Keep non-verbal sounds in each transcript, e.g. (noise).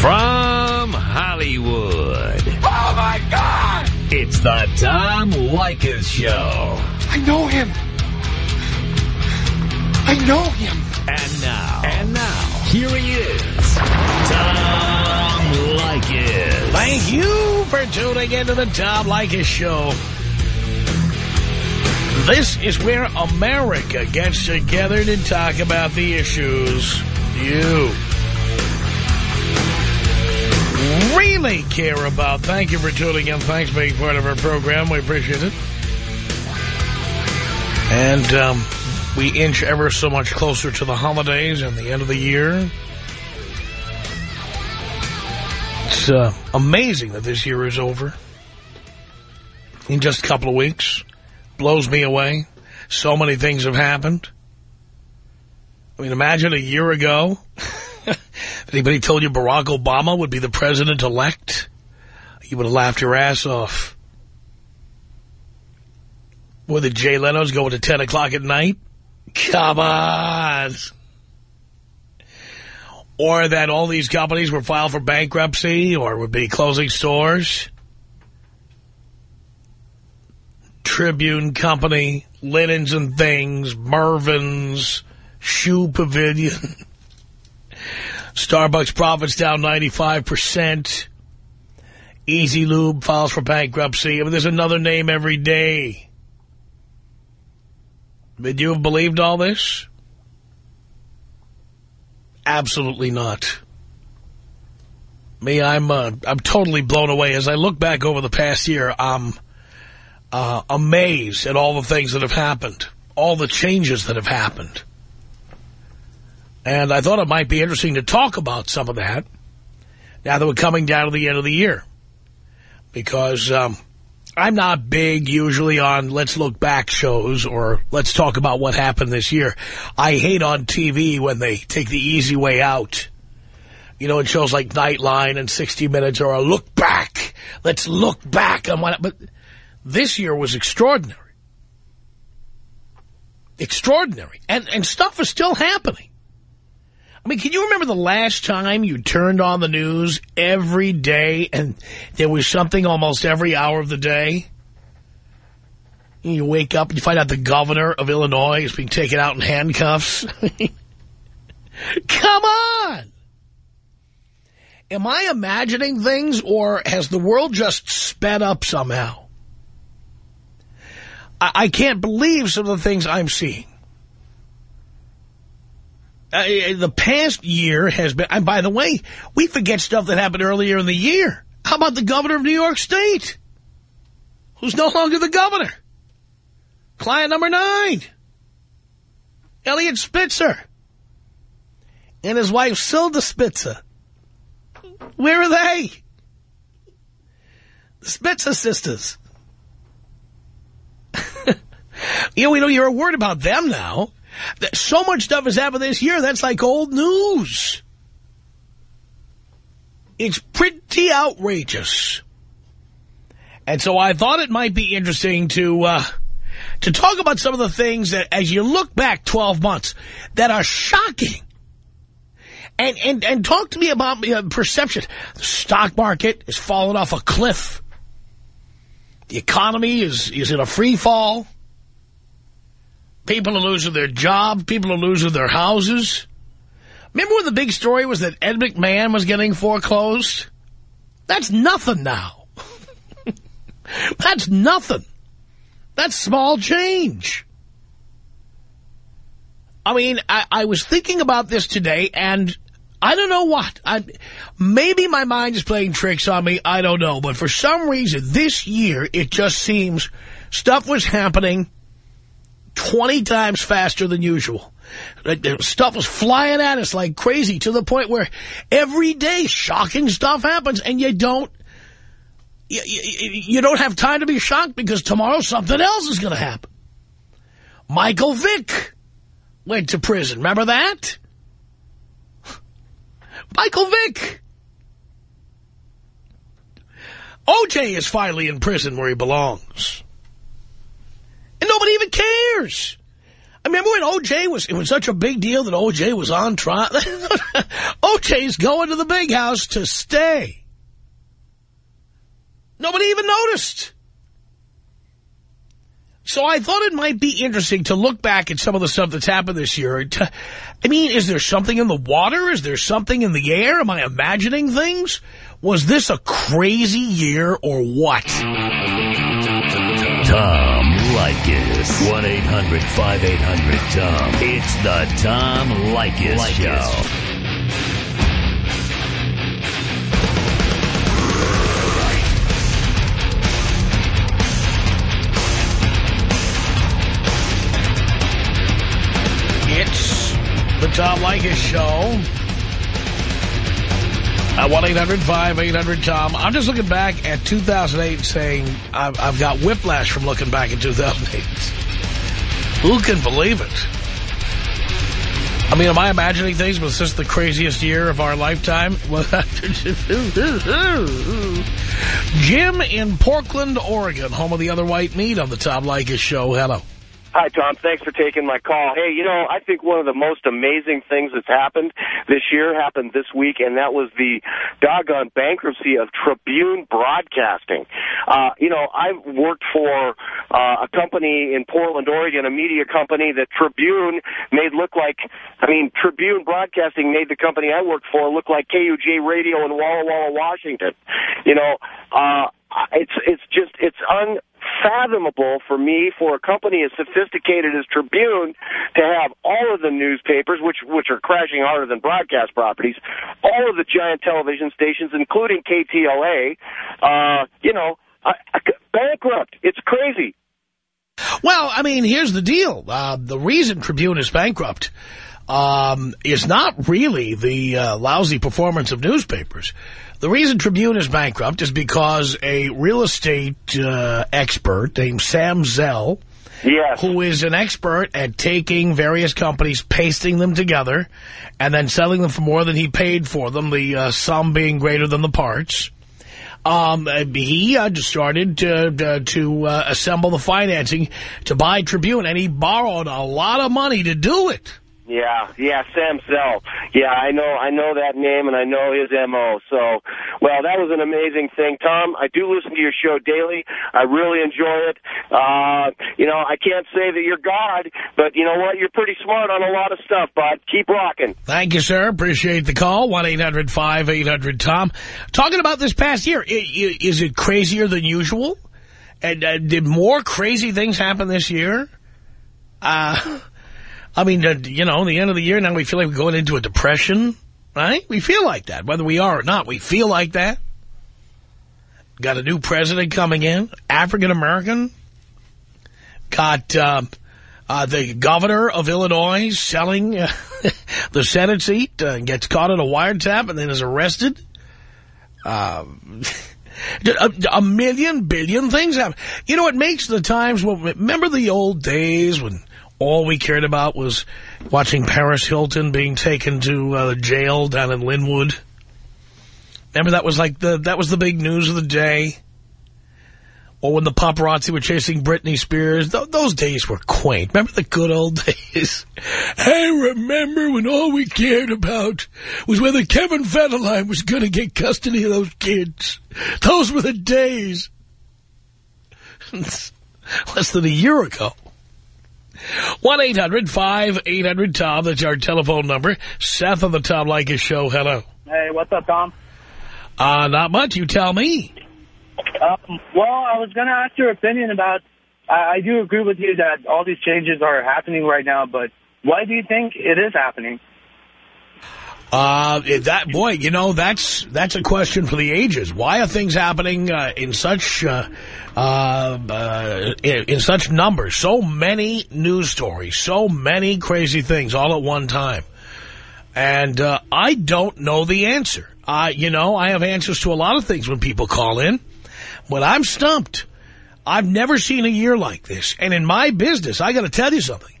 From Hollywood. Oh, my God! It's the Tom Leykis Show. I know him. I know him. And now. And now. Here he is. Tom Leykis. Thank you for tuning into the Tom Leykis Show. This is where America gets together to talk about the issues you really care about. Thank you for tuning in. Thanks for being part of our program. We appreciate it. And um, we inch ever so much closer to the holidays and the end of the year. It's uh, amazing that this year is over. In just a couple of weeks. Blows me away. So many things have happened. I mean, imagine a year ago... (laughs) (laughs) Anybody told you Barack Obama would be the president-elect? You would have laughed your ass off. The Jay Leno's going to 10 o'clock at night? Come on. Or that all these companies were filed for bankruptcy or would be closing stores. Tribune Company, Linens and Things, Mervyn's, Shoe Pavilion. (laughs) Starbucks profits down 95%. Easy Lube files for bankruptcy. I mean, there's another name every day. Would you have believed all this? Absolutely not. Me, I'm uh, I'm totally blown away. As I look back over the past year, I'm uh, amazed at all the things that have happened, all the changes that have happened. And I thought it might be interesting to talk about some of that now that we're coming down to the end of the year. Because um, I'm not big usually on let's look back shows or let's talk about what happened this year. I hate on TV when they take the easy way out. You know, in shows like Nightline and 60 Minutes or a look back. Let's look back on what... But this year was extraordinary. Extraordinary. And, and stuff is still happening. Mean, can you remember the last time you turned on the news every day and there was something almost every hour of the day? You wake up and you find out the governor of Illinois is being taken out in handcuffs. (laughs) Come on! Am I imagining things or has the world just sped up somehow? I, I can't believe some of the things I'm seeing. Uh, the past year has been, and by the way, we forget stuff that happened earlier in the year. How about the governor of New York State? Who's no longer the governor? Client number nine. Eliot Spitzer. And his wife, Silda Spitzer. Where are they? The Spitzer sisters. (laughs) you know, we know you're worried about them now. So much stuff has happened this year, that's like old news. It's pretty outrageous. And so I thought it might be interesting to uh, to talk about some of the things that, as you look back 12 months, that are shocking. And, and, and talk to me about uh, perception. The stock market has fallen off a cliff. The economy is, is in a free fall. People are losing their jobs. People are losing their houses. Remember when the big story was that Ed McMahon was getting foreclosed? That's nothing now. (laughs) That's nothing. That's small change. I mean, I, I, was thinking about this today, and I don't know what. I, maybe my mind is playing tricks on me. I don't know. But for some reason, this year, it just seems stuff was happening 20 times faster than usual. Stuff was flying at us like crazy to the point where every day shocking stuff happens and you don't you, you, you don't have time to be shocked because tomorrow something else is going to happen. Michael Vick went to prison. Remember that? (laughs) Michael Vick. O.J. is finally in prison where he belongs. Nobody even cares. I remember when O.J. was, it was such a big deal that O.J. was on trial? (laughs) O.J.'s going to the big house to stay. Nobody even noticed. So I thought it might be interesting to look back at some of the stuff that's happened this year. I mean, is there something in the water? Is there something in the air? Am I imagining things? Was this a crazy year or what? Tom Leykis. 1-800-5800-TOM. It's the Tom Leykis, Show. It's the Tom Leykis Show. At 1-800-5800-TOM. I'm just looking back at 2008 saying I've, I've got whiplash from looking back at 2008. Who can believe it? I mean, am I imagining things? Was this the craziest year of our lifetime? (laughs) Jim in Portland, Oregon, home of the other white meat on the Tom Leykis Show. Hello. Hi, Tom. Thanks for taking my call. Hey, you know, I think one of the most amazing things that's happened this year happened this week, and that was the doggone bankruptcy of Tribune Broadcasting. Uh, you know, I've worked for uh, a company in Portland, Oregon, a media company that Tribune made look like, I mean, Tribune Broadcasting made the company I worked for look like KUJ Radio in Walla Walla, Washington. You know, uh, it's it's just it's unfathomable for me for a company as sophisticated as Tribune to have all of the newspapers, which which are crashing harder than broadcast properties, all of the giant television stations, including KTLA, uh, you know, uh, bankrupt. It's crazy. Well, I mean, here's the deal. Uh, the reason Tribune is bankrupt um, is not really the uh, lousy performance of newspapers. The reason Tribune is bankrupt is because a real estate uh, expert named Sam Zell, Yes. who is an expert at taking various companies, pasting them together, and then selling them for more than he paid for them, the uh, sum being greater than the parts. Um, uh, he uh, just started to, to uh, assemble the financing to buy Tribune, and he borrowed a lot of money to do it. Yeah, yeah, Sam Zell. Yeah, I know, I know that name, and I know his mo. So, well, that was an amazing thing, Tom. I do listen to your show daily. I really enjoy it. Uh, you know, I can't say that you're God, but you know what? You're pretty smart on a lot of stuff. But keep rocking. Thank you, sir. Appreciate the call. One eight hundred five eight hundred Tom. Talking about this past year, is it crazier than usual? And uh, did more crazy things happen this year? Uh. I mean, uh, you know, the end of the year, now we feel like we're going into a depression, right? We feel like that, whether we are or not. We feel like that. Got a new president coming in, African-American. Got uh, uh, the governor of Illinois selling uh, (laughs) the Senate seat, uh, gets caught in a wiretap and then is arrested. Um, (laughs) a, a million billion things happen. You know, it makes the times, remember the old days when all we cared about was watching Paris Hilton being taken to uh, jail down in Lynwood. Remember that was like the that was the big news of the day. Or when the paparazzi were chasing Britney Spears. Th those days were quaint. Remember the good old (laughs) days? I remember when all we cared about was whether Kevin Federline was going to get custody of those kids. Those were the days. (laughs) Less than a year ago. 1-800-5800-TOM. That's our telephone number. Seth on the Tom Leykis show. Hello. Hey, what's up, Tom? Uh, not much. You tell me. Um, well, I was going to ask your opinion about, I, I do agree with you that all these changes are happening right now, but why do you think it is happening? Uh, that boy, you know, that's that's a question for the ages. Why are things happening uh, in such uh, uh, uh, in, in such numbers? So many news stories, so many crazy things all at one time, and uh, I don't know the answer. You know, I have answers to a lot of things when people call in, but I'm stumped. I've never seen a year like this, and in my business, I got to tell you something.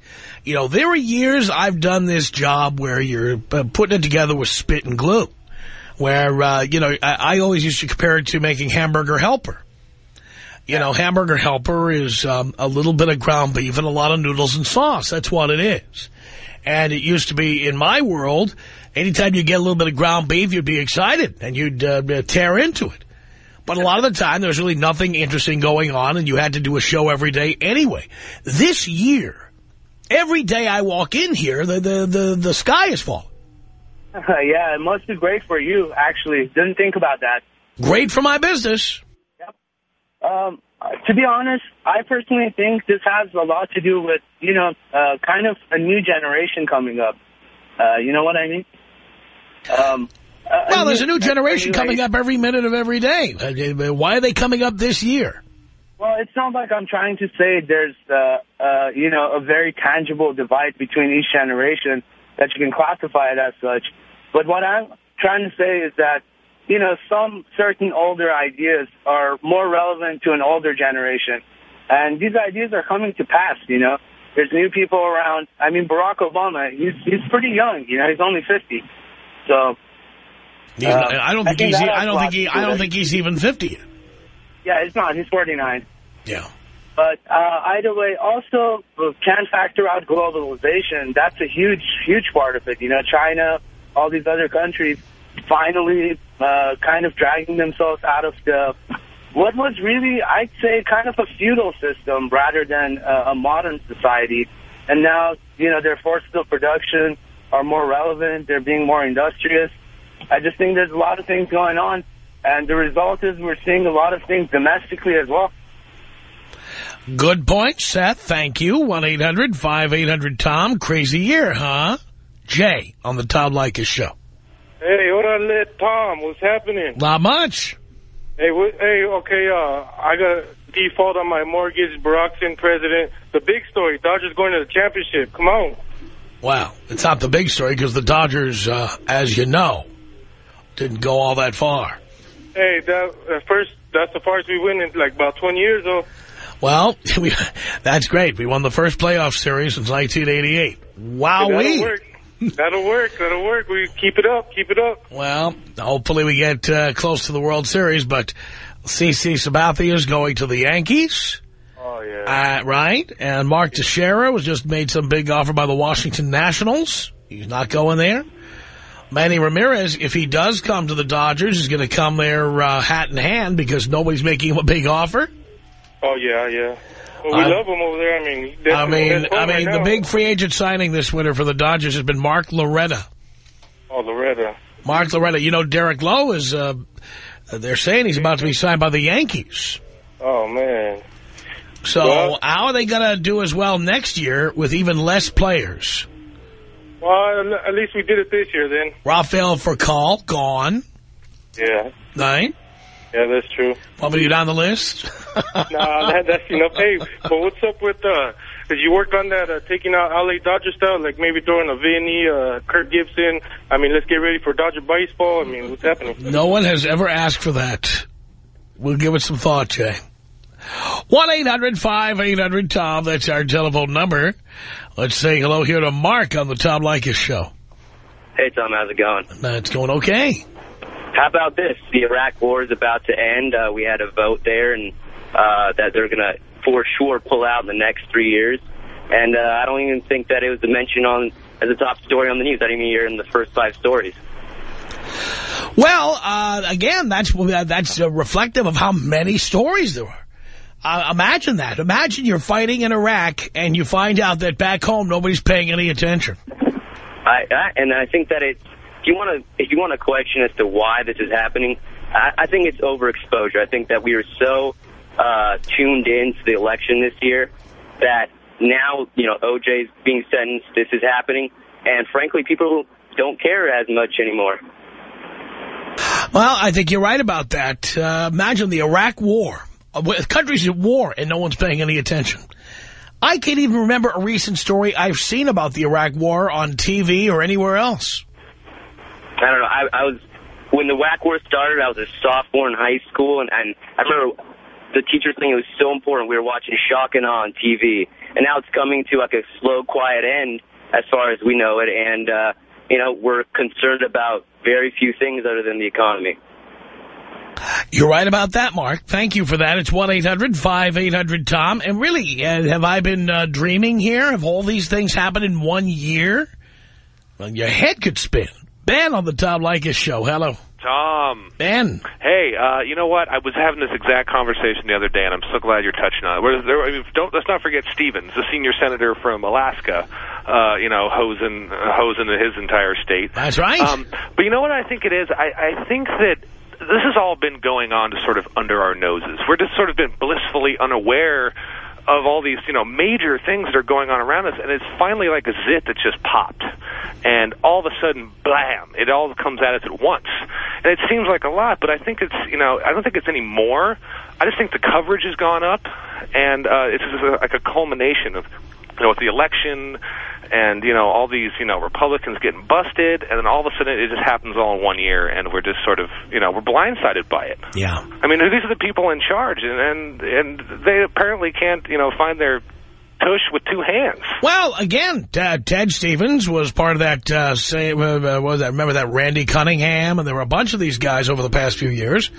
You know, there are years I've done this job where you're uh, putting it together with spit and glue. Where, uh, you know, I, I, always used to compare it to making hamburger helper. You know, hamburger helper is um, a little bit of ground beef and a lot of noodles and sauce. That's what it is. And it used to be, in my world, anytime you get a little bit of ground beef, you'd be excited and you'd uh, tear into it. But a lot of the time, there's really nothing interesting going on, and you had to do a show every day anyway. This year, every day I walk in here, the, the, the, the sky is falling. (laughs) yeah, it must be great for you, actually. Didn't think about that. Great for my business. Yep. Um, to be honest, I personally think this has a lot to do with, you know, uh, kind of a new generation coming up. Uh, you know what I mean? Um, well, there's a new generation coming up every minute of every day. Uh, why are they coming up this year? Well, it's not like I'm trying to say there's, uh, uh, you know, a very tangible divide between each generation that you can classify it as such. But what I'm trying to say is that, you know, some certain older ideas are more relevant to an older generation. And these ideas are coming to pass, you know. There's new people around. I mean, Barack Obama, he's, he's pretty young, you know, he's only 50. So uh, I don't think, I think he's. I don't think he. I don't think he's even 50 yet. Yeah, he's not. He's 49. Yeah. But uh, either way, also can factor out globalization. That's a huge, huge part of it. You know, China, all these other countries, finally uh, kind of dragging themselves out of the what was really, I'd say, kind of a feudal system rather than uh, a modern society. And now, you know, their forces of production are more relevant. They're being more industrious. I just think there's a lot of things going on. And the result is we're seeing a lot of things domestically as well. Good point, Seth. Thank you. 1-800-5800-TOM. Crazy year, huh? Jay on the Tom Leykis show. Hey, what I let Tom? What's happening? Not much. Hey, what, hey, okay, uh, I got default on my mortgage. Barack's in president. The big story, Dodgers going to the championship. Come on. Wow, it's not the big story because the Dodgers, uh, as you know, didn't go all that far. Hey, that uh, first, that's the farthest we went in like about 20 years, though. Well, (laughs) we, that's great. We won the first playoff series since 1988. Wow, hey, that'll work. That'll work. That'll work. We keep it up. Keep it up. Well, hopefully we get uh, close to the World Series, but CC Sabathia is going to the Yankees. Oh, yeah. Uh, right? And Mark Teixeira was just made some big offer by the Washington Nationals. He's not going there. Manny Ramirez, if he does come to the Dodgers, is going to come there uh, hat in hand because nobody's making him a big offer. Oh, yeah, yeah. Well, we love him over there. I mean, I mean, I mean, right the big free agent signing this winter for the Dodgers has been Mark Loretta. Oh, Loretta. Mark Loretta. You know, Derek Lowe is, uh, they're saying he's about to be signed by the Yankees. Oh, man. So well, how are they going to do as well next year with even less players? Well, at least we did it this year then. Rafael Furcal, gone. Yeah. Right? Yeah, that's true. Want me to get on the list? (laughs) nah, that, that's enough. Hey, but what's up with, uh, did you work on that, uh, taking out LA Dodger style, like maybe throwing a Vinny, uh, Kirk Gibson? I mean, let's get ready for Dodger baseball. I mean, what's happening? No one has ever asked for that. We'll give it some thought, Jay. 1-800-5800-TOM. That's our telephone number. Let's say hello here to Mark on the Tom Leykis show. Hey, Tom. How's it going? It's going okay. How about this? The Iraq war is about to end. Uh, we had a vote there and uh, that they're going to for sure pull out in the next three years. And uh, I don't even think that it was mentioned on as a top story on the news. I didn't even hear in the first five stories. Well, uh, again, that's that's uh, reflective of how many stories there are. Uh, imagine that. Imagine you're fighting in Iraq and you find out that back home nobody's paying any attention. I, I and I think that it's if you want to if you want a question as to why this is happening, I, I think it's overexposure. I think that we are so uh, tuned in to the election this year that now you know OJ's being sentenced. This is happening, and frankly, people don't care as much anymore. Well, I think you're right about that. Uh, imagine the Iraq War. Uh, countries at war and no one's paying any attention. I can't even remember a recent story I've seen about the Iraq War on TV or anywhere else. I don't know. I, I was when the Iraq War started. I was a sophomore in high school, and, and I remember the teacher saying it was so important. We were watching Shock and Awe on TV, and now it's coming to like a slow, quiet end as far as we know it. And uh, you know, we're concerned about very few things other than the economy. You're right about that, Mark. Thank you for that. It's 1-800-5800-TOM. And really, uh, have I been uh, dreaming here? Have all these things happened in one year? Well, your head could spin. Ben on the Tom Leykis show. Hello. Tom. Ben. Hey, uh, you know what? I was having this exact conversation the other day, and I'm so glad you're touching on it. Where there, I mean, don't let's not forget Stevens, the senior senator from Alaska. Uh, you know, hosing uh, hosing his entire state. That's right. Um, but you know what I think it is? I, I think that this has all been going on to sort of under our noses. We're just sort of been blissfully unaware of all these, you know, major things that are going on around us, and it's finally like a zit that just popped. And all of a sudden, blam, it all comes at us at once. And it seems like a lot, but I think it's, you know, I don't think it's any more. I just think the coverage has gone up, and uh, it's just a, like a culmination of, you know, with the election and, you know, all these, you know, Republicans getting busted, and then all of a sudden it just happens all in one year, and we're just sort of, you know, we're blindsided by it. Yeah. I mean, these are the people in charge, and and, and they apparently can't, you know, find their tush with two hands. Well, again, uh, Ted Stevens was part of that, uh, same, uh, what was that, remember that Randy Cunningham? And there were a bunch of these guys over the past few years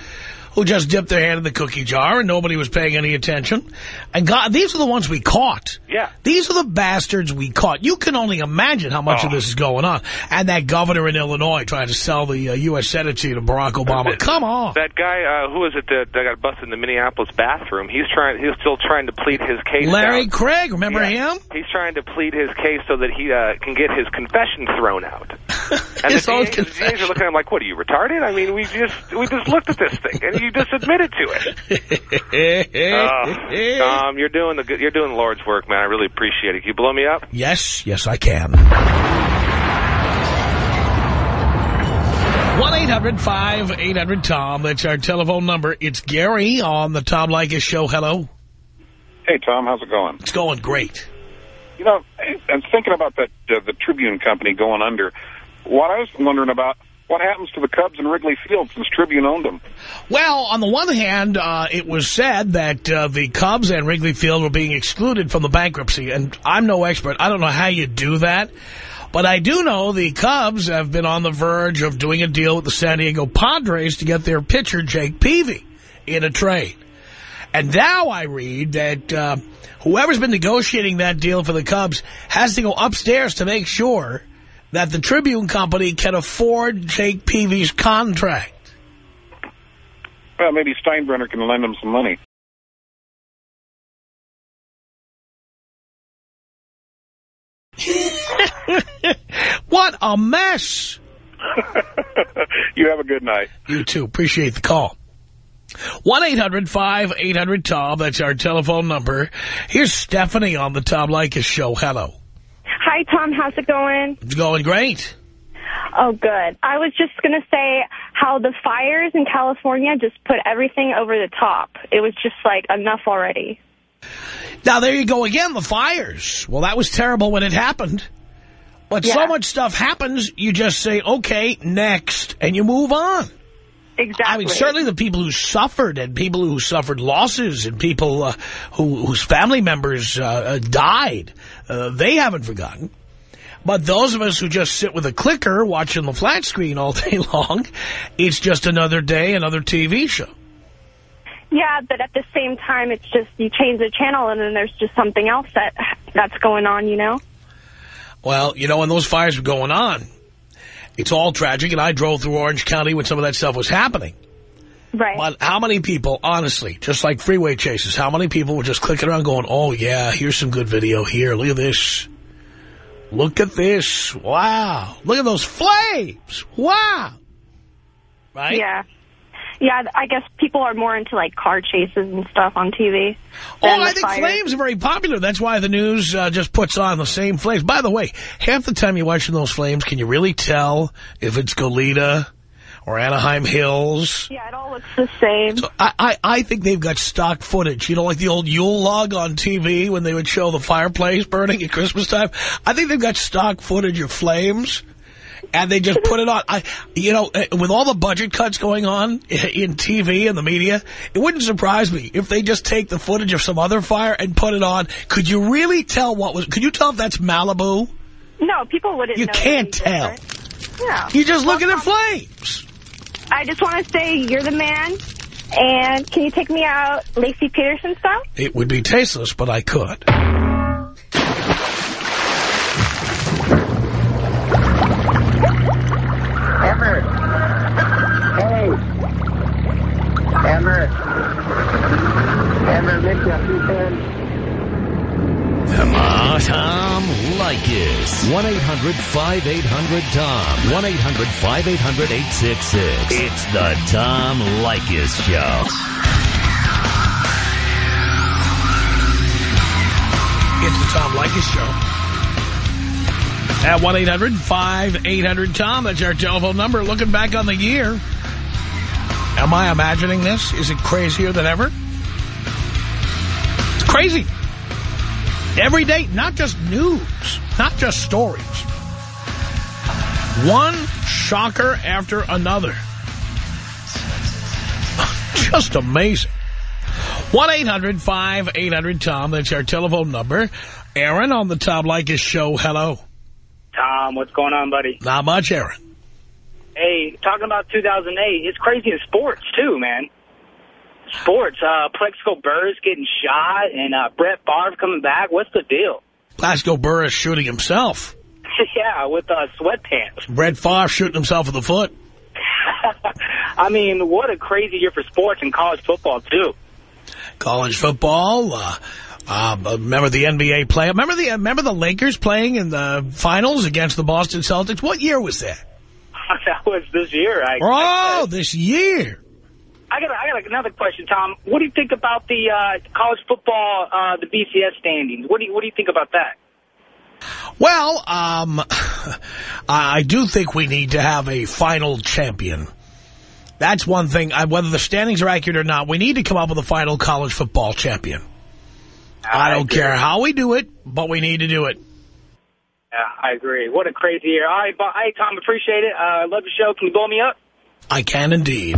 who just dipped their hand in the cookie jar and nobody was paying any attention. And God, these are the ones we caught. Yeah. These are the bastards we caught. You can only imagine how much of Oh. this is going on. And that governor in Illinois trying to sell the uh, U.S. Senate seat to Barack Obama. Come on. That guy, uh, who was it that, that got busted in the Minneapolis bathroom? He's trying. He's still trying to plead his case. Larry out. Craig, remember Yeah. him? He's trying to plead his case so that he uh, can get his confession thrown out. (laughs) And His the own DAs, the DAs are looking at him like, "What are you retarded? I mean, we just we just looked at this thing, and you just admitted to it." (laughs) Uh, Tom, you're doing the good, you're doing the Lord's work, man. I really appreciate it. Can you blow me up? Yes, yes, I can. 1-800-5800-TOM. That's our telephone number. It's Gary on the Tom Leykis show. Hello. Hey, Tom, how's it going? It's going great. You know, I was thinking about that uh, the Tribune company going under. What I was wondering about, what happens to the Cubs in Wrigley Field since Tribune owned them? Well, on the one hand, uh, it was said that uh, the Cubs and Wrigley Field were being excluded from the bankruptcy, and I'm no expert. I don't know how you do that. But I do know the Cubs have been on the verge of doing a deal with the San Diego Padres to get their pitcher, Jake Peavy, in a trade. And now I read that uh, whoever's been negotiating that deal for the Cubs has to go upstairs to make sure that the Tribune Company can afford Jake Peavy's contract. Well, maybe Steinbrenner can lend him some money. (laughs) What a mess. (laughs) you have a good night. You too. Appreciate the call. 1-800-5800-TOM. That's our telephone number. Here's Stephanie on the Tom Leykis show. Hello. Hi, Tom. How's it going? It's going great. Oh, good. I was just going to say how the fires in California just put everything over the top. It was just like enough already. Now, there you go again, the fires. Well, that was terrible when it happened. But so much stuff happens, you just say, okay, next, and you move on. Exactly. I mean, certainly the people who suffered and people who suffered losses and people uh, who, whose family members uh, uh, died, uh, they haven't forgotten. But those of us who just sit with a clicker watching the flat screen all (laughs) day long, it's just another day, another TV show. Yeah, but at the same time, it's just you change the channel and then there's just something else that that's going on, you know? Well, you know, when those fires were going on, it's all tragic, and I drove through Orange County when some of that stuff was happening. Right. But how many people, honestly, just like freeway chases, how many people were just clicking around going, oh, yeah, here's some good video here. Look at this. Look at this. Wow. Look at those flames. Wow. Right? Yeah. Yeah, I guess people are more into, like, car chases and stuff on TV. Oh, I think fires. flames are very popular. That's why the news uh, just puts on the same flames. By the way, half the time you're watching those flames, can you really tell if it's Goleta or Anaheim Hills? Yeah, it all looks the same. So I, I, I think they've got stock footage. You know, like the old Yule log on TV when they would show the fireplace burning at Christmas time. I think they've got stock footage of flames. And they just put it on. I, you know, uh, with all the budget cuts going on (laughs) in TV and the media, it wouldn't surprise me if they just take the footage of some other fire and put it on. Could you really tell what was? Could you tell if that's Malibu? No, people wouldn't You can't tell. different. Yeah. You just look at the flames. I just want to say you're the man. And can you take me out Laci Peterson style? It would be tasteless, but I could. Emmer. Hey. Emmer. Emmer, Mickey, I'm too thin. Come on, Tom Leykis. 1-800-5800-TOM. 1-800-5800-866. It's the Tom Leykis Show. It's the Tom Leykis Show. At 1-800-5800-TOM. That's our telephone number. Looking back on the year. Am I imagining this? Is it crazier than ever? It's crazy. Every day, not just news, not just stories. One shocker after another. (laughs) Just amazing. 1-800-5800-TOM. That's our telephone number. Aaron on the Tom Leykis show. Hello. Tom, what's going on, buddy? Not much, Aaron. Hey, talking about 2008, it's crazy in sports, too, man. Sports, uh, Plaxico Burress getting shot and uh, Brett Favre coming back. What's the deal? Plaxico Burress shooting himself. (laughs) yeah, with uh, sweatpants. Brett Favre shooting himself in the foot. (laughs) I mean, what a crazy year for sports and college football, too. College football. Uh, uh, remember the NBA play? Remember the remember the Lakers playing in the finals against the Boston Celtics? What year was that? (laughs) that was this year. I, Oh, this year. I got, I got another question, Tom. What do you think about the uh, college football, uh, the BCS standings? What do you What do you think about that? Well, um, (laughs) I do think we need to have a final champion. That's one thing. I, whether the standings are accurate or not, we need to come up with a final college football champion. I, don't care how we do it, but we need to do it. Yeah, I agree. What a crazy year. All right, but, hey, Tom, appreciate it. I uh, love the show. Can you blow me up? I can indeed.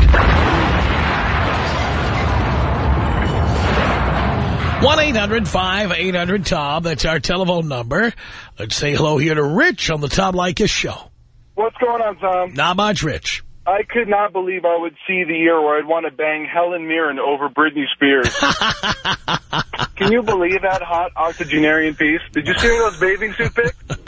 1-800-5800-TOM. That's our telephone number. Let's say hello here to Rich on the Tom Leykis show. What's going on, Tom? Not much, Rich. I could not believe I would see the year where I'd want to bang Helen Mirren over Britney Spears. (laughs) Can you believe that hot octogenarian piece? Did you see those bathing suit pics? (laughs)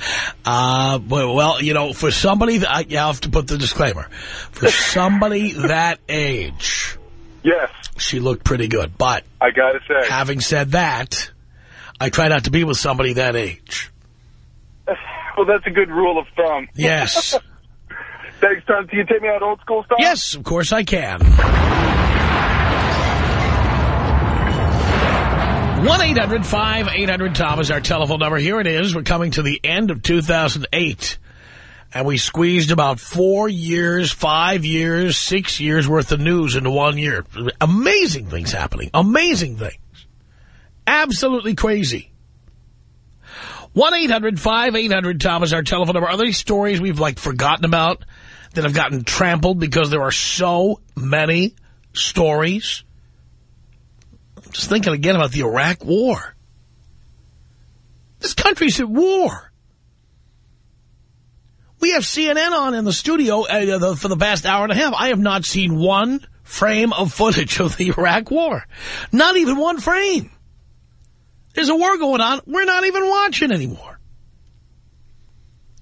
Uh, well, you know, for somebody, that, I you have to put the disclaimer. For somebody (laughs) that age, Yes, she looked pretty good. But I gotta say. having said that, I try not to be with somebody that age. (laughs) Well, that's a good rule of thumb. Yes. (laughs) Thanks, Tom. Can you take me out old school stuff? Yes, of course I can. 1-800-5800-TOM is our telephone number. Here it is. We're coming to the end of 2008. And we squeezed about four years, five years, six years worth of news into one year. Amazing things happening. Amazing things. Absolutely crazy. 1-800-5800-TOM is our telephone number. Are there any stories we've, like, forgotten about that have gotten trampled because there are so many stories? I'm just thinking again about the Iraq War. This country's at war. We have CNN on in the studio uh, the, for the past hour and a half. I have not seen one frame of footage of the (laughs) Iraq War. Not even one frame. There's a war going on. We're not even watching anymore.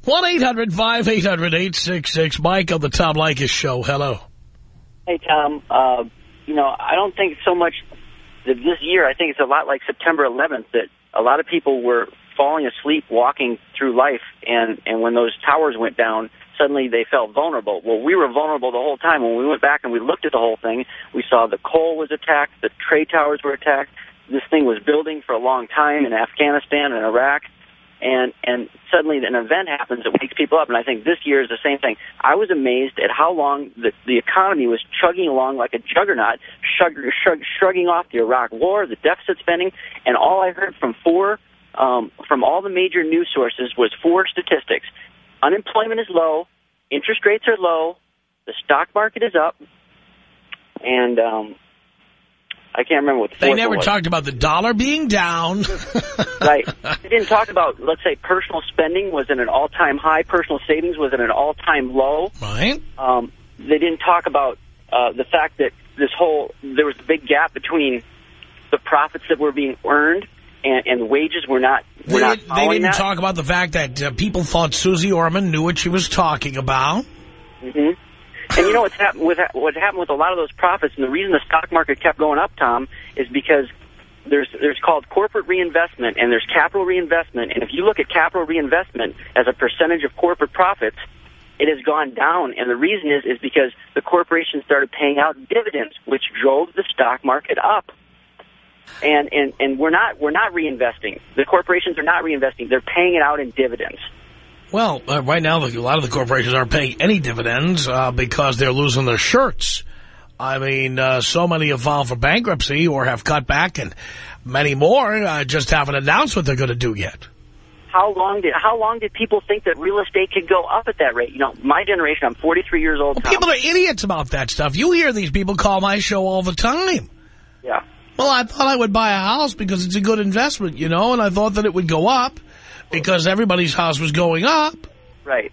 1-800-5800-866. Mike on the Tom Leykis show. Hello. Hey, Tom. Uh, you know, I don't think so much that this year, I think it's a lot like September 11th, that a lot of people were falling asleep walking through life, and, and when those towers went down, suddenly they felt vulnerable. Well, we were vulnerable the whole time. When we went back and we looked at the whole thing, we saw the Cole was attacked, the trade towers were attacked, this thing was building for a long time in Afghanistan and Iraq, and and suddenly an event happens that wakes people up. And I think this year is the same thing. I was amazed at how long the the economy was chugging along like a juggernaut, shrug, shrug, shrugging off the Iraq War, the deficit spending, and all I heard from four um, from all the major news sources was four statistics: unemployment is low, interest rates are low, the stock market is up, and um, I can't remember what the They never talked about the dollar being down. (laughs) Right. They didn't talk about, let's say, personal spending was at an all-time high. Personal savings was at an all-time low. Right. Um, they didn't talk about uh, the fact that this whole there was a big gap between the profits that were being earned and, and wages were not They, not didn't- they didn't that. talk about the fact that uh, people thought Suze Orman knew what she was talking about. hmm And you know what's happened with what happened with a lot of those profits, and the reason the stock market kept going up, Tom, is because there's there's called corporate reinvestment and there's capital reinvestment. And if you look at capital reinvestment as a percentage of corporate profits, it has gone down. And the reason is is because the corporations started paying out dividends, which drove the stock market up. And and and we're not we're not reinvesting. The corporations are not reinvesting. They're paying it out in dividends. Well, uh, right now, a lot of the corporations aren't paying any dividends uh, because they're losing their shirts. I mean, uh, so many have filed for bankruptcy or have cut back, and many more uh, just haven't announced what they're going to do yet. how long did how long did people think that real estate could go up at that rate? You know, my generation, I'm 43 years old. Tom. People are idiots about that stuff. You hear these people call my show all the time. Yeah. Well, I thought I would buy a house because it's a good investment, you know, and I thought that it would go up because everybody's house was going up. Right.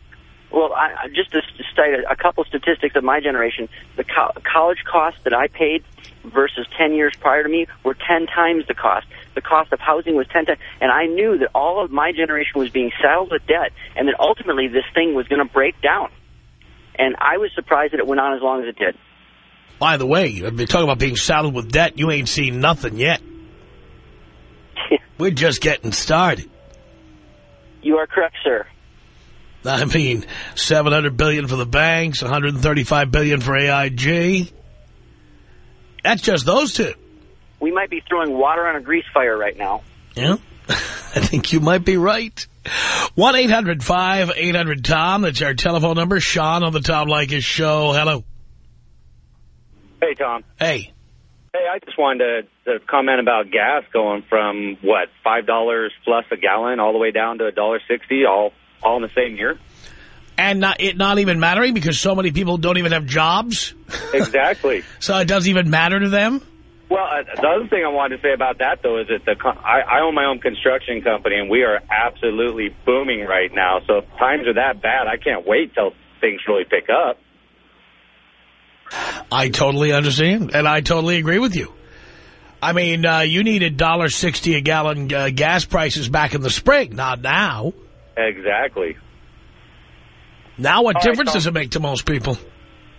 Well, I, just to, a, a couple statistics of my generation, the co- college costs that I paid versus 10 years prior to me were 10 times the cost. The cost of housing was 10 times, and I knew that all of my generation was being saddled with debt, and that ultimately this thing was going to break down. And I was surprised that it went on as long as it did. By the way, if you're talking about being saddled with debt, you ain't seen nothing yet. (laughs) We're just getting started. You are correct, sir. I mean, 700 billion for the banks, 135 billion for AIG. That's just those two. We might be throwing water on a grease fire right now. Yeah, (laughs) I think you might be right. 1-800-5800-TOM. That's our telephone number. Sean on the Tom Leykis show. Hello. Hey, Tom. Hey. Hey, I just wanted to, to comment about gas going from, what, $5 plus a gallon all the way down to $1.60 all, all in the same year? And not, it not even mattering because so many people don't even have jobs. Exactly. (laughs) So it doesn't even matter to them? Well, uh, the other thing I wanted to say about that, though, is that the I, I own my own construction company, and we are absolutely booming right now. So if times are that bad, I can't wait till things really pick up. I totally understand, and I totally agree with you. I mean, uh, you needed $1.60 a gallon uh, gas prices back in the spring, not now. Exactly. Now what All right, difference Tom. does it make to most people?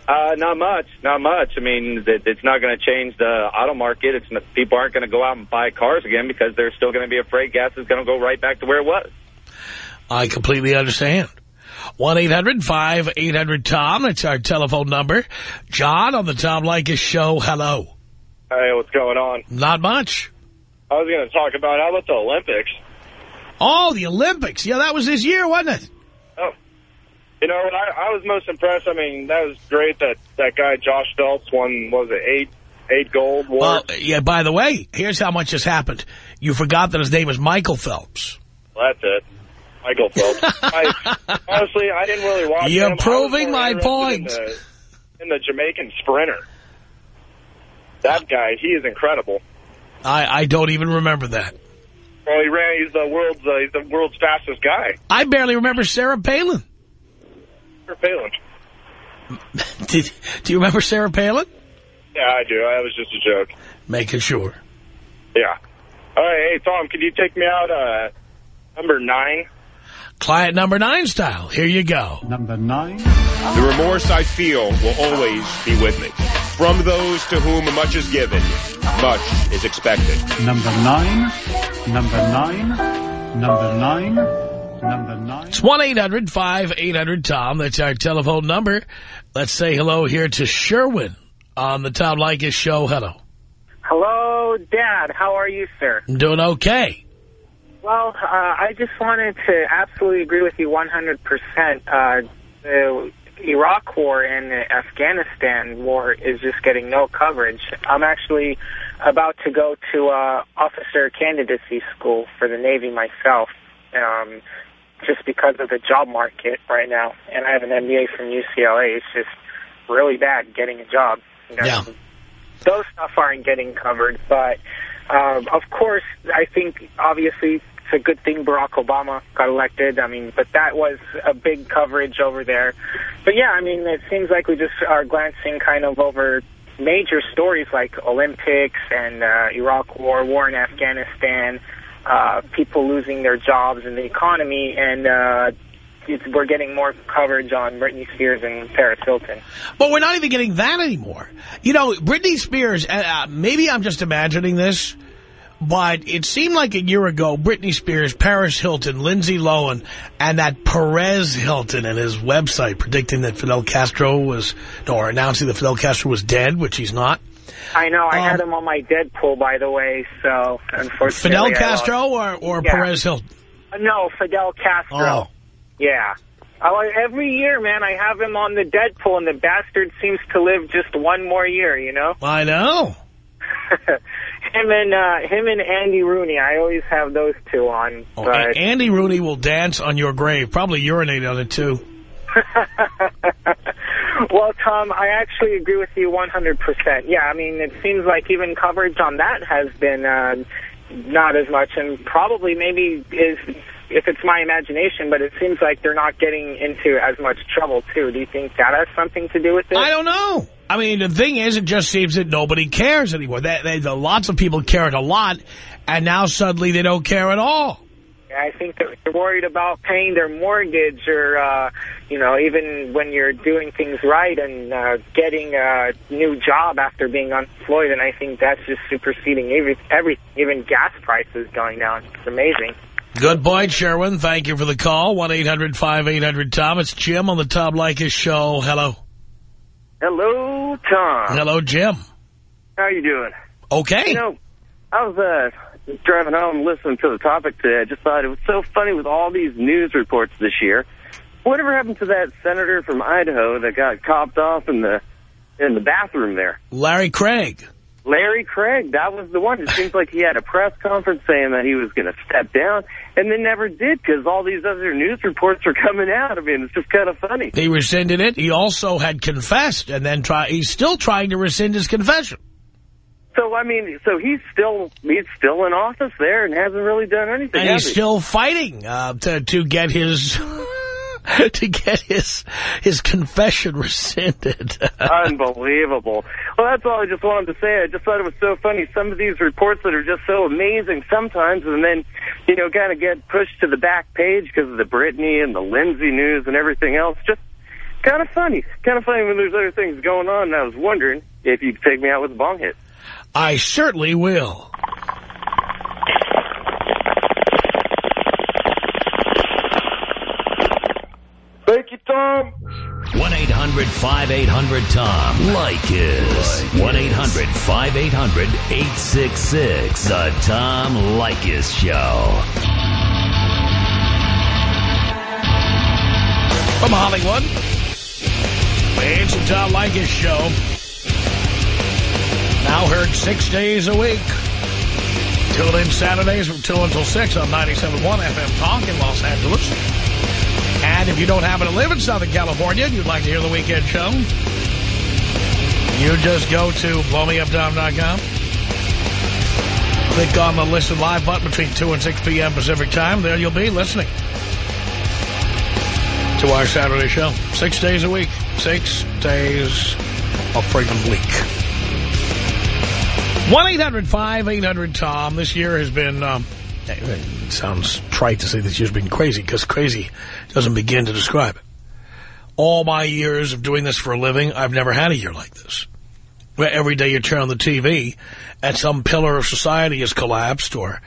Uh, not much, not much. I mean, it, it's not going to change the auto market. It's not, people aren't going to go out and buy cars again because they're still going to be afraid gas is going to go right back to where it was. I completely understand. 1-800-5800-TOM. That's our telephone number. John on the Tom Leykis show. Hello. Hey, what's going on? Not much. I was going to talk about, how about the Olympics? Oh, the Olympics. Yeah, that was this year, wasn't it? Oh, you know, I, I was most impressed. I mean, that was great that that guy Josh Phelps won, what was it, eight eight gold. Well, yeah, by the way, here's how much has happened. You forgot that his name is Michael Phelps. That's it. Michael Phelps. (laughs) I, honestly, I didn't really watch You're him. Proving my point. In the, in the Jamaican sprinter. That guy, he is incredible. I, I don't even remember that. Well, he ran. He's the world's uh, he's the world's fastest guy. I barely remember Sarah Palin. Sarah Palin. (laughs) Did, do you remember Sarah Palin? Yeah, I do. That was just a joke. Making sure. Yeah. All right, hey Tom, could you take me out uh, number nine? Client number nine style. Here you go. Number nine. The remorse I feel will always be with me. From those to whom much is given, much is expected. Number nine, number nine, number nine, number nine. It's 1-800-5800-TOM. That's our telephone number. Let's say hello here to Sherwin on the Tom Leykis show. Hello. Hello, Dad. How are you, sir? I'm doing okay. Well, uh, I just wanted to absolutely agree with you 100%. Uh, the Iraq war and the Afghanistan war is just getting no coverage. I'm actually about to go to uh, officer candidacy school for the Navy myself, um, just because of the job market right now. And I have an MBA from UCLA. It's just really bad getting a job. You know? Yeah. Those stuff aren't getting covered, but um, of course, I think obviously it's a good thing Barack Obama got elected. I mean, but that was a big coverage over there. But yeah, I mean, it seems like we just are glancing kind of over major stories like Olympics and uh, Iraq War, war in Afghanistan, uh, people losing their jobs and the economy, and uh, it's, we're getting more coverage on Britney Spears and Paris Hilton. But we're not even getting that anymore. You know, Britney Spears, uh, uh, maybe I'm just imagining this, but it seemed like a year ago, Britney Spears, Paris Hilton, Lindsay Lohan, and that Perez Hilton and his website predicting that Fidel Castro was, or announcing that Fidel Castro was dead, which he's not. I know. I had Um, him on my Deadpool, by the way, so unfortunately... Fidel Castro or, or Yeah. Perez Hilton? Uh, No, Fidel Castro. Oh. Yeah. I, like- every year, man, I have him on the Deadpool, and the bastard seems to live just one more year, you know? I know. (laughs) him and uh, him and Andy Rooney, I always have those two on. Oh, but Andy Rooney will dance on your grave, probably urinate on it, too. (laughs) well, Tom, I actually agree with you 100%. Yeah, I mean, it seems like even coverage on that has been uh, not as much, and probably maybe is if it's my imagination, but it seems like they're not getting into as much trouble, too. Do you think that has something to do with it? I don't know. I mean, the thing is, it just seems that nobody cares anymore. That, they, the, lots of people cared a lot, and now suddenly they don't care at all. I think that they're worried about paying their mortgage or, uh, you know, even when you're doing things right and uh, getting a new job after being unemployed. And I think that's just superseding every, every even gas prices going down. It's amazing. Good point, Sherwin. Thank you for the call. 1-800-5800-TOM. It's Jim on the Tom Leykis show. Hello. Hello, Tom. Hello, Jim. How are you doing? Okay. You know, I was uh, driving home listening to the topic today. I just thought it was so funny with all these news reports this year. Whatever happened to that senator from Idaho that got copped off in the in the bathroom there? Larry Craig. Larry Craig, that was the one. It seems like he had a press conference saying that he was going to step down, and then never did because all these other news reports are coming out. I mean, it's just kind of funny. He rescinded it. He also had confessed, and then try. he's still trying to rescind his confession. So I mean, so he's still he's still in office there and hasn't really done anything. And he's he? still fighting uh, to to get his (laughs) to get his his confession (laughs) rescinded. Unbelievable. Well, that's all I just wanted to say. I just thought it was so funny. Some of these reports that are just so amazing sometimes, and then, you know, kind of get pushed to the back page because of the Britney and the Lindsay news and everything else. Just kind of funny. Kind of funny when there's other things going on. And I was wondering if you'd take me out with a bong hit. I certainly will. Thank you, Tom. 1-800-5800-TOM. Leykis. 1-800-5800-866. The Tom Leykis Show. From Hollywood, it's the Tom Leykis Show. Now heard six days a week. Tune in Saturdays from 2 until 6 on 97.1 FM Talk in Los Angeles. And if you don't happen to live in Southern California and you'd like to hear the weekend show, you just go to blowmeuptom.com. Click on the Listen Live button between 2 and 6 p.m. Pacific Time. There you'll be listening to our Saturday show. Six days a week. Six days a friggin' week. 1-800-5800-TOM. This year has been, um, it sounds trite to say this year's been crazy, because crazy doesn't begin to describe it. All my years of doing this for a living, I've never had a year like this. Where every day you turn on the TV and some pillar of society has collapsed or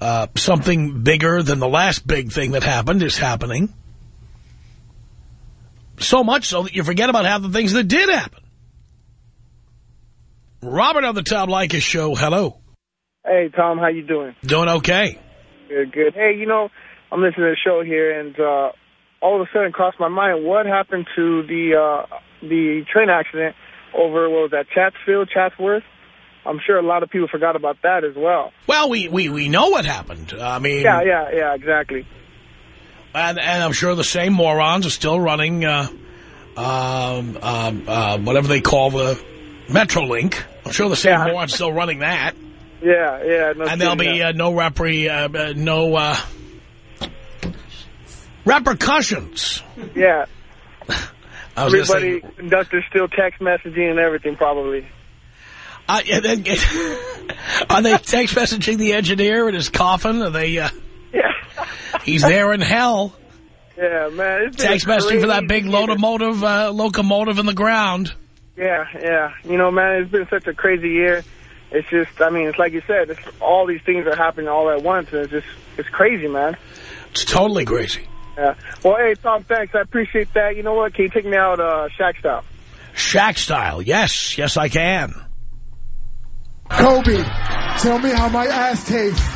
uh, something bigger than the last big thing that happened is happening. So much so that you forget about half the things that did happen. Robert on the Tom Leykis show. Hello. Hey, Tom, how you doing? Doing okay. Good, good. Hey, you know, I'm listening to the show here, and uh, all of a sudden crossed my mind, what happened to the uh, the train accident over, what was that, Chatsfield, Chatsworth? I'm sure a lot of people forgot about that as well. Well, we, we, we know what happened. I mean... Yeah, yeah, yeah, exactly. And, and I'm sure the same morons are still running uh, um, um, uh, whatever they call the Metrolink. I'm sure the same morons are still running that. Yeah, yeah. No and there'll be uh, no repre, uh, uh, no uh, repercussions. Yeah. (laughs) I was gonna say- Everybody, conductors still text messaging and everything, probably. Uh, yeah, they, (laughs) are they text messaging the engineer in his coffin? Are they? Uh, yeah. he's there in hell. Yeah, man. It's been Text messaging for that big locomotive, uh, locomotive in the ground. Yeah, yeah. You know, man, it's been such a crazy year. It's just, I mean, it's like you said, it's, all these things are happening all at once, and it's just, it's crazy, man. It's totally crazy. Yeah. Well, hey, Tom, thanks. I appreciate that. You know what? Can you take me out uh, Shaq style? Shaq style. Yes, yes, I can. Kobe, tell me how my ass tastes.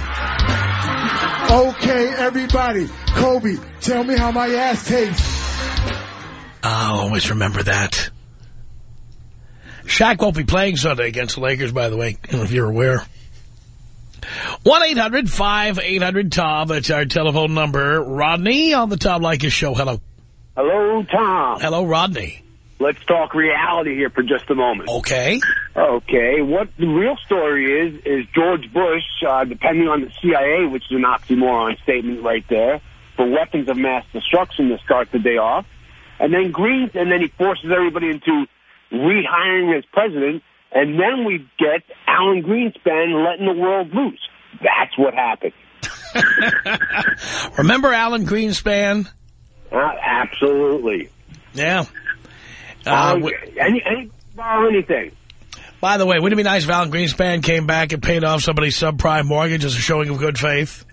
Okay, everybody. Kobe, tell me how my ass tastes. I'll always remember that. Shaq won't be playing Sunday against the Lakers, by the way, if you're aware. 1-800-5800-TOM. That's our telephone number. Rodney on the Tom Leykis show. Hello. Hello, Tom. Hello, Rodney. Let's talk reality here for just a moment. Okay. Okay. What the real story is, is George Bush, uh, depending on the CIA, which is an oxymoron statement right there, for weapons of mass destruction to start the day off. And then Green, and then he forces everybody into rehiring as president. And then we get Alan Greenspan letting the world loose. That's what happened. (laughs) Remember Alan Greenspan? Uh, absolutely. Yeah. Uh, w- any, any, anything. by the way, wouldn't it be nice if Alan Greenspan came back and paid off somebody's subprime mortgage as a showing of good faith?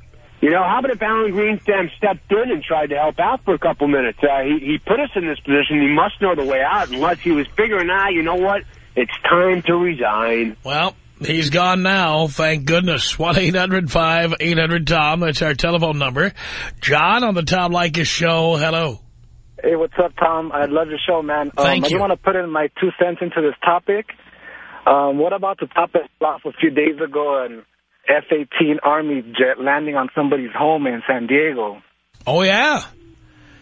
You know, how about if Alan Greenspan stepped in and tried to help out for a couple minutes? Uh, he, he put us in this position. He must know the way out, unless he was figuring out, you know what? It's time to resign. Well, he's gone now, thank goodness. 1-800-5800-TOM. That's our telephone number. John on the Tom Leykis show. Hello. Hey, what's up, Tom? I love your show, man. Um, Thank I you. just want to put in my two cents into this topic. Um, what about the topic off a few days ago, an F-18 Army jet landing on somebody's home in San Diego? Oh, yeah.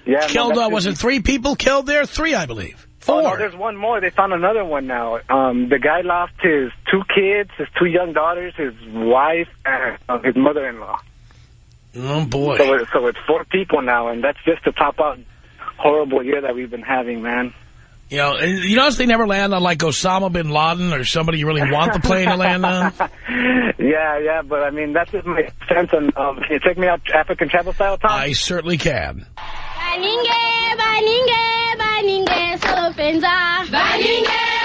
Yeah, Killed, uh, was it three people killed there? Three, I believe. Oh, Four. no, there's one more. They found another one now. Um, the guy lost his two kids, his two young daughters, his wife, and uh, his mother-in-law. Oh, boy. So, so it's four people now, and that's just to top out horrible year that we've been having, man. You know, and you notice they never land on like Osama bin Laden or somebody you really want the plane to land on? (laughs) Yeah, yeah, but I mean, that's just my sense. And um, can you take me out African travel style, Tom? I certainly can. Baninge, baninge, baninge, sopenza. Baninge, baninge,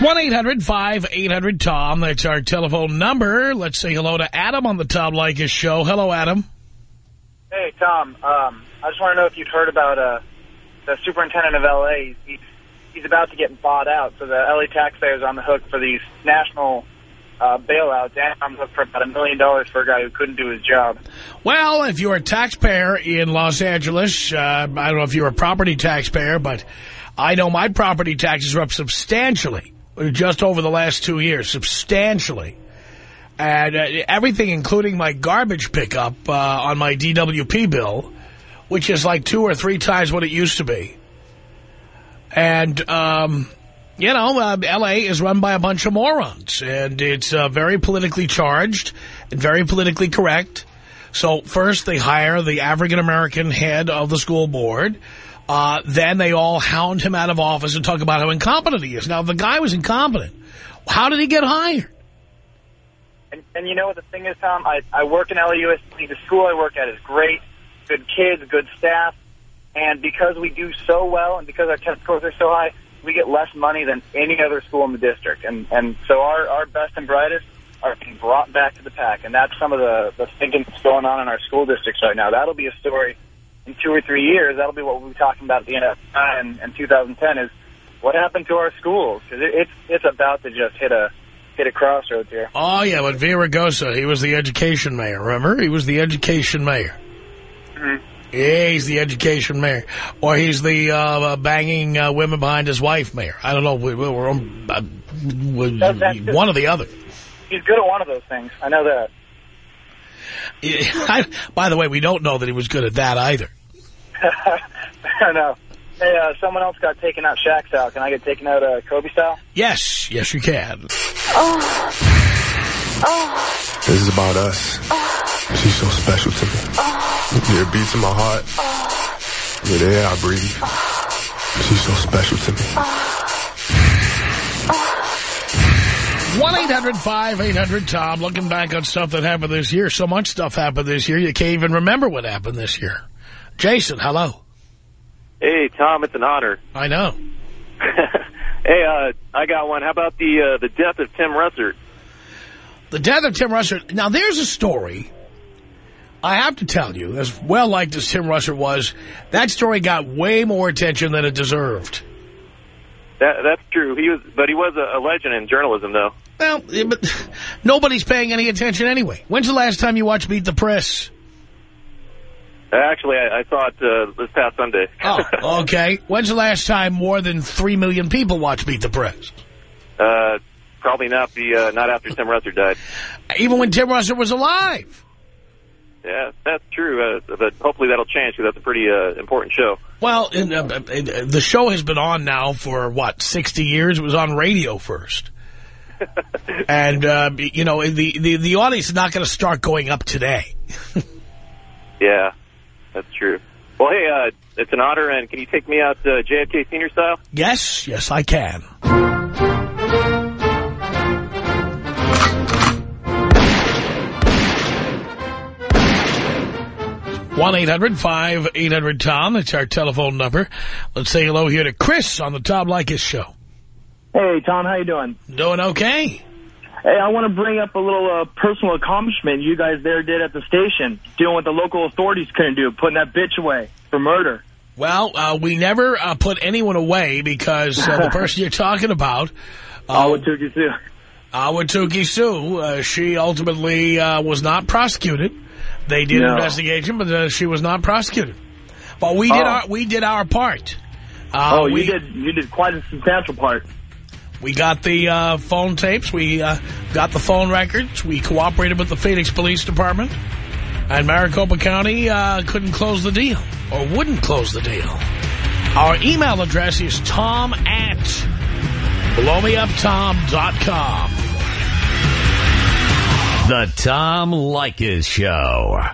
1-800-5800-TOM. That's our telephone number. Let's say hello to Adam on the Tom Leykis show. Hello, Adam. Hey, Tom. Um, I just want to know if you've heard about uh, the superintendent of L.A. He's, he's about to get bought out, so the L.A. taxpayers on the hook for these national uh, bailouts and on the hook for about a million dollars for a guy who couldn't do his job. Well, if you're a taxpayer in Los Angeles, uh, I don't know if you're a property taxpayer, but I know my property taxes are up substantially just over the last two years, substantially. And uh, everything, including my garbage pickup uh, on my DWP bill, which is like two or three times what it used to be. And, um, you know, uh, L.A. is run by a bunch of morons, and it's uh, very politically charged and very politically correct. So first they hire the African-American head of the school board. Uh, then they all hound him out of office and talk about how incompetent he is. Now, the guy was incompetent, how did he get hired? And, and you know what the thing is, Tom? I, I work in LAUSD. The school I work at is great, good kids, good staff. And because we do so well and because our test scores are so high, we get less money than any other school in the district. And, and so our, our best and brightest are being brought back to the pack. And that's some of the, the thinking that's going on in our school districts right now. That'll be a story in two or three years. That'll be what we'll be talking about at the end of time in 2010 is what happened to our schools. Because it, it's, it's about to just hit a, hit a crossroads here. Oh, yeah, but Villaraigosa, he was the education mayor, remember? He was the education mayor. Mhm. Yeah, he's the education mayor. Or he's the uh, banging uh, women behind his wife mayor. I don't know. We, we, we're on, uh, That- that's just- one or the other. He's good at one of those things. I know that. (laughs) I, by the way, we don't know that he was good at that either. (laughs) I don't know. Hey, uh, someone else got taken out Shaq style. Can I get taken out uh, Kobe style? Yes, yes, you can. Oh. Oh. This is about us. She's so special to me. Hear beats in my heart. Hear the air I breathe. She's so special to me. 1-800-5800-TOM. Looking back on stuff that happened this year. So much stuff happened this year, you can't even remember what happened this year. Jason, hello. Hey, Tom, it's an honor. I know. (laughs) hey, uh, I got one. How about the uh, the death of Tim Russert? The death of Tim Russert. Now, there's a story. I have to tell you, as well liked as Tim Russert was, that story got way more attention than it deserved. That that's true. He was, but he was a, a legend in journalism, though. Well, but (laughs) nobody's paying any attention anyway. When's the last time you watched Meet the Press? Actually, I, I saw it uh, this past Sunday. Oh, (laughs) okay. When's the last time more than three million people watched Meet the Press? uh, probably not the uh, not after Tim Russert died. Even when Tim Russert was alive. Yeah, that's true. Uh, but hopefully that'll change because that's a pretty uh, important show. Well, in, uh, uh, the show has been on now for, what, 60 years? It was on radio first. (laughs) and, uh, you know, the, the, the audience is not going to start going up today. (laughs) Yeah, that's true. Well, hey, uh, it's an honor, and can you take me out uh, JFK Senior style? Yes, yes, I can. one eight hundred five eight hundred tom That's our telephone number. Let's say hello here to Chris on the Tom Leykis show. Hey, Tom, how you doing? Doing okay. Hey, I want to bring up a little uh, personal accomplishment you guys there did at the station, dealing with the local authorities couldn't do, putting that bitch away for murder. Well, uh, we never uh, put anyone away because uh, the (laughs) person you're talking about... Uh, Awatuki Sue. Awatuki Sue, uh, she ultimately uh, was not prosecuted. They did No. an investigation, but uh, she was not prosecuted. But we did Oh. our we did our part. Uh, oh, we, you did you did quite a substantial part. We got the uh, phone tapes. We uh, got the phone records. We cooperated with the Phoenix Police Department. And Maricopa County uh, couldn't close the deal, or wouldn't close the deal. Our email address is tom at blowmeuptom.com. The Tom Leykis Show.